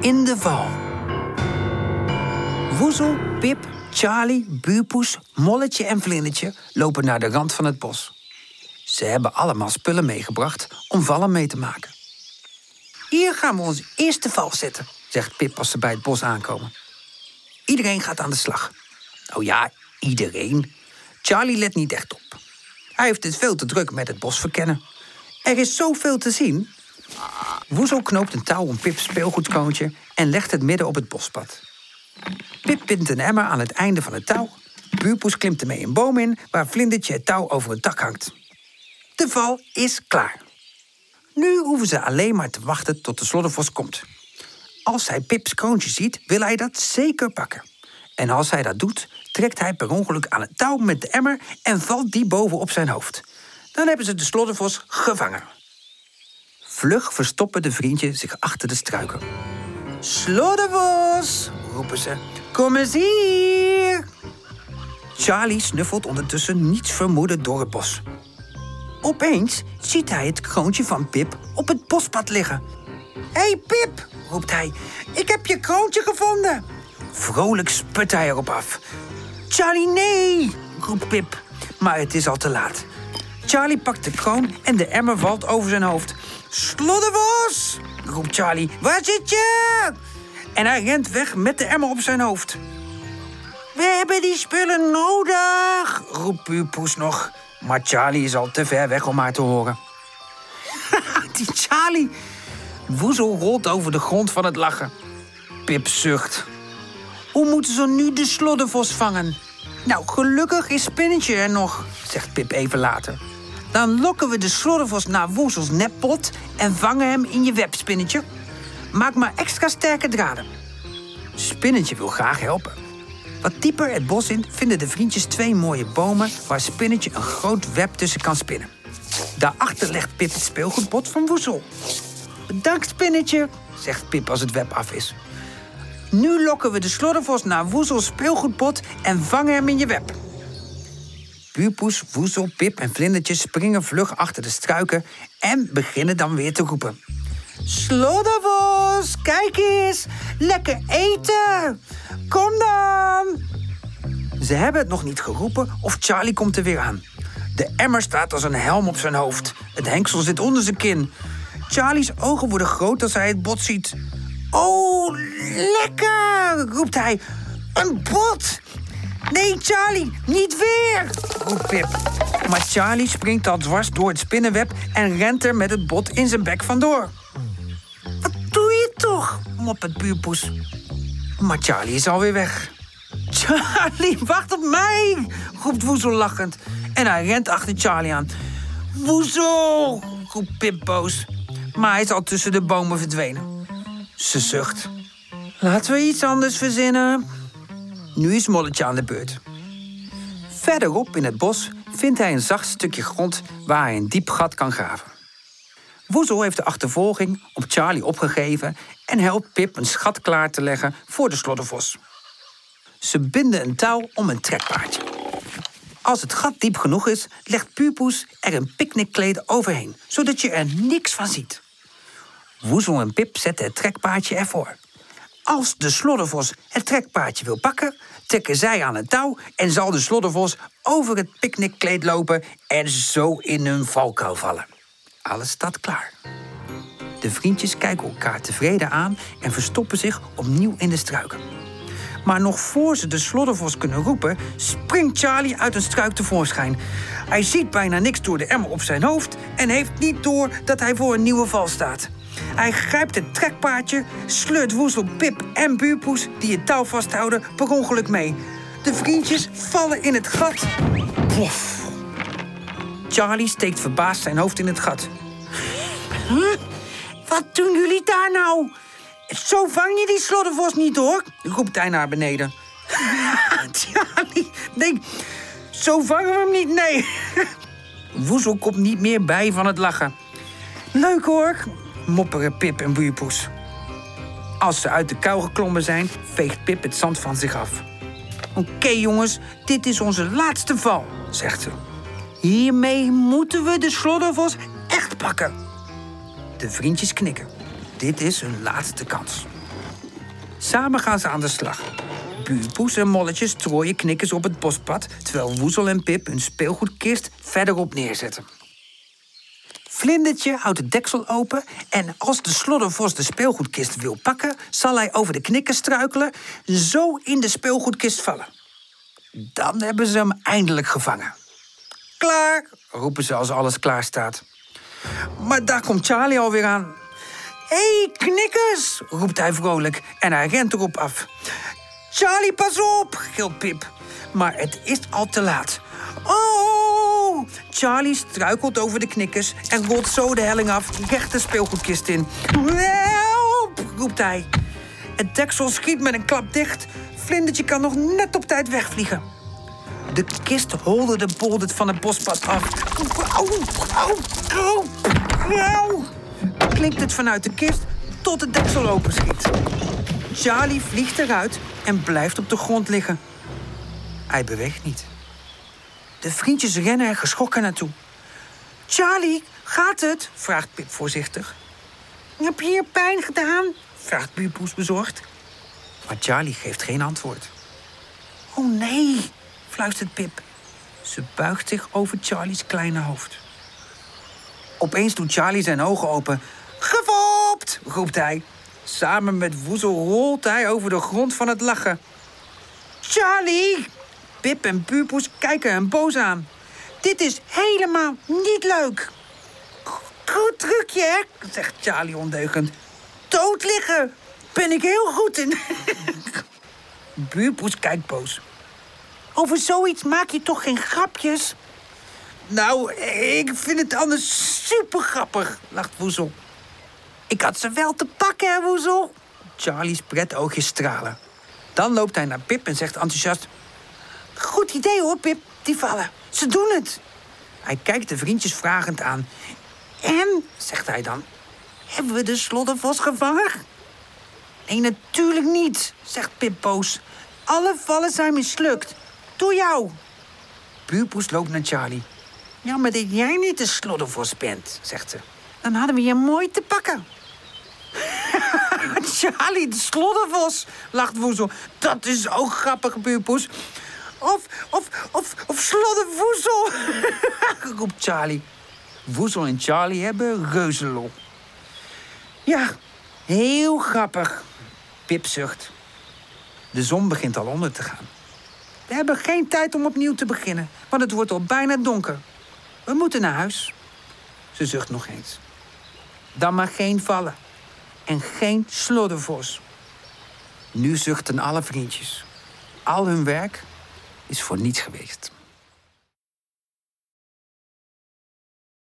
in de val. Woezel, Pip, Charlie, Buurpoes, Molletje en Vlindertje lopen naar de rand van het bos. Ze hebben allemaal spullen meegebracht om vallen mee te maken. Hier gaan we onze eerste val zetten, zegt Pip als ze bij het bos aankomen. Iedereen gaat aan de slag. Oh ja, iedereen. Charlie let niet echt op. Hij heeft het veel te druk met het bos verkennen. Er is zoveel te zien. Woezel knoopt een touw om Pips speelgoedkoontje en legt het midden op het bospad. Pip bindt een emmer aan het einde van het touw. Buurpoes klimt ermee een boom in waar Vlindertje het touw over het dak hangt. De val is klaar. Nu hoeven ze alleen maar te wachten tot de sloddervos komt. Als hij Pips kroontje ziet, wil hij dat zeker pakken. En als hij dat doet, trekt hij per ongeluk aan het touw met de emmer en valt die boven op zijn hoofd. Dan hebben ze de sloddervos gevangen. Vlug verstoppen de vriendjes zich achter de struiken. Sloddervos, roepen ze. Kom eens hier. Charlie snuffelt ondertussen niets vermoedend door het bos. Opeens ziet hij het kroontje van Pip op het bospad liggen. Hé hey Pip, roept hij, ik heb je kroontje gevonden. Vrolijk sput hij erop af. Charlie, nee, roept Pip. Maar het is al te laat. Charlie pakt de kroon en de emmer valt over zijn hoofd. Sloddervos, roept Charlie, waar zit je? En hij rent weg met de emmer op zijn hoofd. We hebben die spullen nodig, roept Puurpoes nog. Maar Charlie is al te ver weg om haar te horen. die Charlie. Woezel rolt over de grond van het lachen. Pip zucht. Hoe moeten ze nu de sloddervos vangen? Nou, gelukkig is Spinnetje er nog, zegt Pip even later. Dan lokken we de sloddervos naar Woezels neppot en vangen hem in je web, Spinnetje. Maak maar extra sterke draden. Spinnetje wil graag helpen. Wat dieper het bos in vinden de vriendjes twee mooie bomen waar Spinnetje een groot web tussen kan spinnen. Daarachter legt Pip het speelgoedbot van Woezel. Bedankt, Spinnetje, zegt Pip als het web af is. Nu lokken we de sloddervos naar Woezels speelgoedbot en vangen hem in je web. Buurpoes, Woezel, Pip en Vlindertje springen vlug achter de struiken en beginnen dan weer te roepen. Sloddervos, kijk eens, lekker eten. Kom dan! Ze hebben het nog niet geroepen of Charlie komt er weer aan. De emmer staat als een helm op zijn hoofd. Het hengsel zit onder zijn kin. Charlie's ogen worden groot als hij het bot ziet. Oh, lekker, roept hij. Een bot! Nee, Charlie, niet weer, roept Pip. Maar Charlie springt al dwars door het spinnenweb en rent er met het bot in zijn bek vandoor. Wat doe je toch, moppert buurpoes. Maar Charlie is alweer weg. Charlie, wacht op mij, roept Woezel lachend. En hij rent achter Charlie aan. Woezel, roept Pip boos. Maar hij is al tussen de bomen verdwenen. Ze zucht. Laten we iets anders verzinnen. Nu is Molletje aan de beurt. Verderop in het bos vindt hij een zacht stukje grond waar hij een diep gat kan graven. Woezel heeft de achtervolging op Charlie opgegeven en helpt Pip een schat klaar te leggen voor de sloddervos. Ze binden een touw om een trekpaardje. Als het gat diep genoeg is, legt Puurpoes er een picknickkleed overheen, zodat je er niks van ziet. Woezel en Pip zetten het trekpaardje ervoor. Als de sloddervos het trekpaardje wil pakken, trekken zij aan het touw en zal de sloddervos over het picknickkleed lopen en zo in hun valkuil vallen. Alles staat klaar. De vriendjes kijken elkaar tevreden aan en verstoppen zich opnieuw in de struiken. Maar nog voor ze de sloddervos kunnen roepen, springt Charlie uit een struik tevoorschijn. Hij ziet bijna niks door de emmer op zijn hoofd en heeft niet door dat hij voor een nieuwe val staat. Hij grijpt het trekpaardje, sleurt Woezel, Pip en Buurpoes, die het touw vasthouden, per ongeluk mee. De vriendjes vallen in het gat. Plof. Charlie steekt verbaasd zijn hoofd in het gat. Huh? Wat doen jullie daar nou? Zo vang je die sloddervos niet, hoor, roept hij naar beneden. Charlie, nee, zo vangen we hem niet, nee. Woezel komt niet meer bij van het lachen. Leuk hoor, mopperen Pip en Buurpoes. Als ze uit de kou geklommen zijn, veegt Pip het zand van zich af. Oké jongens, dit is onze laatste val, zegt ze. Hiermee moeten we de sloddervos echt pakken. De vriendjes knikken. Dit is hun laatste kans. Samen gaan ze aan de slag. Buurpoes en molletjes strooien knikkers op het bospad... terwijl Woezel en Pip hun speelgoedkist verderop neerzetten. Vlindertje houdt het deksel open en als de sloddervos de speelgoedkist wil pakken... zal hij over de knikkers struikelen, zo in de speelgoedkist vallen. Dan hebben ze hem eindelijk gevangen. Klaar, roepen ze als alles klaar staat. Maar daar komt Charlie alweer aan. Hé, hey, knikkers, roept hij vrolijk en hij rent erop af. Charlie, pas op, gilt Pip. Maar het is al te laat. Oh! Charlie struikelt over de knikkers en rolt zo de helling af, recht de speelgoedkist in. Help! roept hij. Het deksel schiet met een klap dicht. Vlindertje kan nog net op tijd wegvliegen. De kist holde de boldert van het bospad af. Au, au, au, au. Klinkt het vanuit de kist tot het deksel openschiet. Charlie vliegt eruit en blijft op de grond liggen. Hij beweegt niet. De vriendjes rennen er geschrokken naartoe. Charlie, gaat het? vraagt Pip voorzichtig. Heb je hier pijn gedaan? vraagt Buurpoes bezorgd. Maar Charlie geeft geen antwoord. Oh nee, fluistert Pip. Ze buigt zich over Charlie's kleine hoofd. Opeens doet Charlie zijn ogen open. Gefopt, roept hij. Samen met Woezel rolt hij over de grond van het lachen. Charlie! Pip en Puurpoes kijken hem boos aan. Dit is helemaal niet leuk. Goed trucje, hè? zegt Charlie ondeugend. Dood liggen ben ik heel goed in. Buurpoes kijkt boos. Over zoiets maak je toch geen grapjes? Nou, ik vind het anders super grappig, lacht Woezel. Ik had ze wel te pakken, hè, Woezel? Charlie's oogjes stralen. Dan loopt hij naar Pip en zegt enthousiast... Goed idee hoor, Pip, die vallen. Ze doen het. Hij kijkt de vriendjes vragend aan. En, zegt hij dan, hebben we de sloddervos gevangen? Nee, natuurlijk niet, zegt Pip boos. Alle vallen zijn mislukt. Door jou. Buurpoes loopt naar Charlie. Ja, maar dat jij niet de sloddervos bent, zegt ze. Dan hadden we je mooi te pakken. Charlie, de sloddervos, lacht Woezel. Dat is ook grappig, buurpoes. Of, of, of, of slodderwoezel, roept Charlie. Woezel en Charlie hebben reuzenlol. Ja, heel grappig. Pip zucht. De zon begint al onder te gaan. We hebben geen tijd om opnieuw te beginnen, want het wordt al bijna donker. We moeten naar huis. Ze zucht nog eens. Dan maar geen vallen. En geen sloddervos. Nu zuchten alle vriendjes. Al hun werk is voor niets geweest.